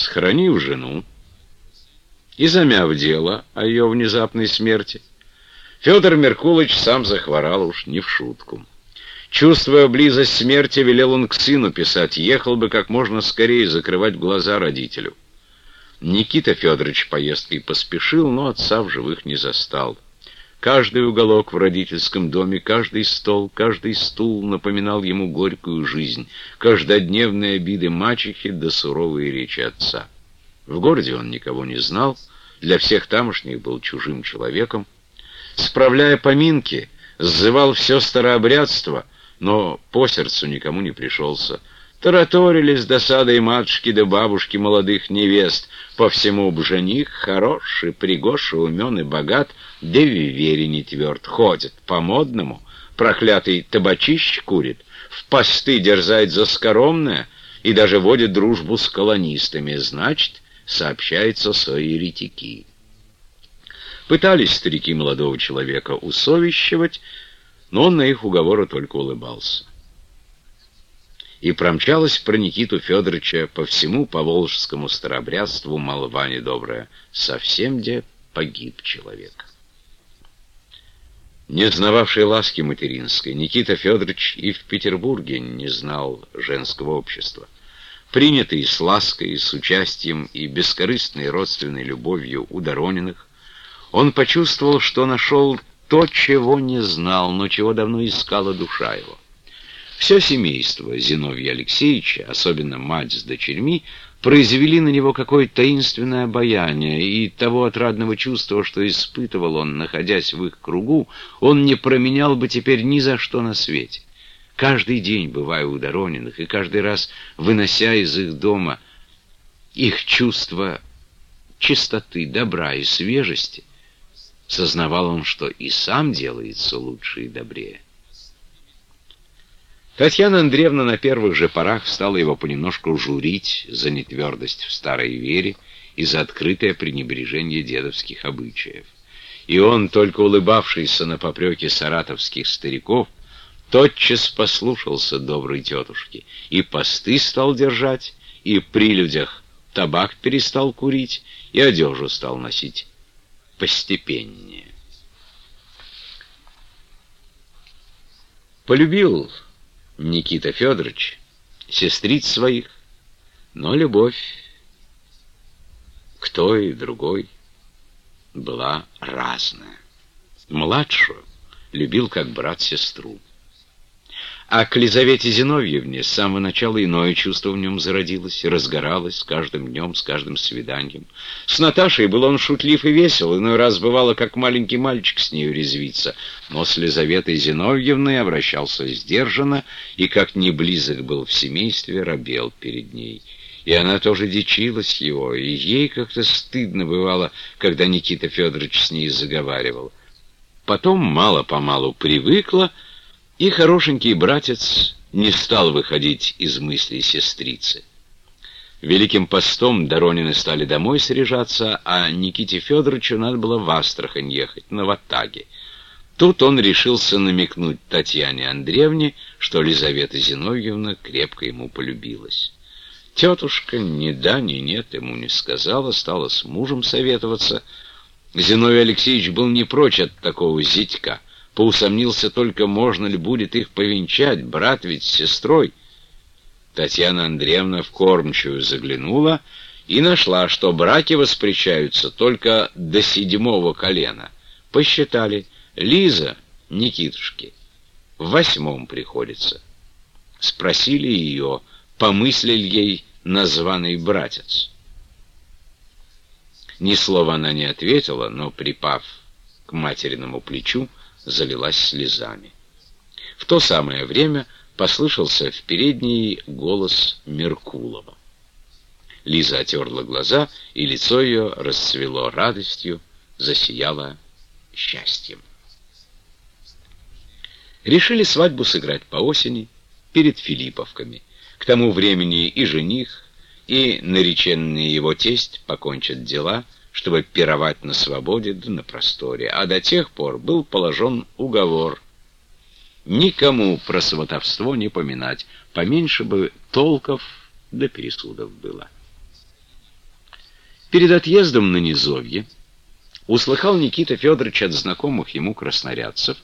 Схоронив жену и замяв дело о ее внезапной смерти, Федор Меркулыч сам захворал уж не в шутку. Чувствуя близость смерти, велел он к сыну писать, ехал бы как можно скорее закрывать глаза родителю. Никита Федорович поездкой поспешил, но отца в живых не застал. Каждый уголок в родительском доме, каждый стол, каждый стул напоминал ему горькую жизнь, каждодневные обиды мачехи да суровые речи отца. В городе он никого не знал, для всех тамошних был чужим человеком. Справляя поминки, сзывал все старообрядство — но по сердцу никому не пришелся. Тараторили с досадой матушки да бабушки молодых невест. По всему б жених хороший, пригож умен и богат, да в вере не тверд. Ходит по-модному, проклятый табачищ курит, в посты дерзает за скоромное и даже водит дружбу с колонистами. Значит, сообщается со еретики. Пытались старики молодого человека усовещивать, но он на их уговоры только улыбался. И промчалась про Никиту Федоровича по всему поволжскому старобрядству молва недобрая. Совсем где погиб человек. Не знававший ласки материнской, Никита Федорович и в Петербурге не знал женского общества. Принятый с лаской, с участием и бескорыстной родственной любовью у Дорониных, он почувствовал, что нашел то, чего не знал, но чего давно искала душа его. Все семейство Зиновья Алексеевича, особенно мать с дочерьми, произвели на него какое-то таинственное обаяние, и того отрадного чувства, что испытывал он, находясь в их кругу, он не променял бы теперь ни за что на свете. Каждый день, бывая у Дорониных, и каждый раз вынося из их дома их чувство чистоты, добра и свежести, сознавал он, что и сам делается лучше и добрее. Татьяна Андреевна на первых же порах стала его понемножку журить за нетвердость в старой вере и за открытое пренебрежение дедовских обычаев. И он, только улыбавшийся на попреки саратовских стариков, тотчас послушался доброй тетушки, и посты стал держать, и при людях табак перестал курить, и одежу стал носить постепеннее. Полюбил Никита Федорович сестриц своих, но любовь к той и другой была разная. Младшую любил как брат-сестру. А к Лизавете Зиновьевне с самого начала иное чувство в нем зародилось, разгоралось с каждым днем, с каждым свиданием. С Наташей был он шутлив и весел, иной раз бывало, как маленький мальчик с нею резвиться, но с Лизаветой Зиновьевной обращался сдержанно и, как не близок был в семействе, робел перед ней. И она тоже дичилась его, и ей как-то стыдно бывало, когда Никита Федорович с ней заговаривал. Потом мало-помалу привыкла, и хорошенький братец не стал выходить из мыслей сестрицы. Великим постом Доронины стали домой срежаться, а Никите Федоровичу надо было в Астрахань ехать, на Ватаге. Тут он решился намекнуть Татьяне Андреевне, что Лизавета Зиновьевна крепко ему полюбилась. Тетушка ни да, ни нет ему не сказала, стала с мужем советоваться. Зиновий Алексеевич был не прочь от такого зятька — поусомнился только, можно ли будет их повенчать, брат ведь с сестрой. Татьяна Андреевна в кормчую заглянула и нашла, что браки воспрещаются только до седьмого колена. Посчитали, Лиза, Никитушки, в восьмом приходится. Спросили ее, помыслил ей названный братец. Ни слова она не ответила, но, припав к материному плечу, залилась слезами. В то самое время послышался в передней голос Меркулова. Лиза отерла глаза, и лицо ее расцвело радостью, засияло счастьем. Решили свадьбу сыграть по осени перед Филипповками. К тому времени и жених, и нареченный его тесть покончат дела — чтобы пировать на свободе да на просторе, а до тех пор был положен уговор никому про сватовство не поминать, поменьше бы толков да пересудов было. Перед отъездом на Низовье услыхал Никита Федорович от знакомых ему краснорядцев,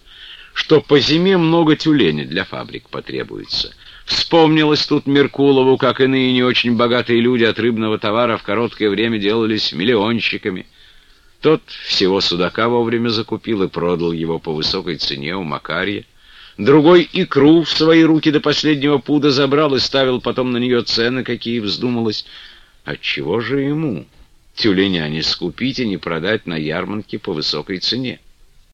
что по зиме много тюленя для фабрик потребуется. Вспомнилось тут Меркулову, как иные не очень богатые люди от рыбного товара в короткое время делались миллионщиками. Тот всего судака вовремя закупил и продал его по высокой цене у Макарья. Другой икру в свои руки до последнего пуда забрал и ставил потом на нее цены, какие вздумалось. Отчего же ему тюленя не скупить и не продать на ярмарке по высокой цене?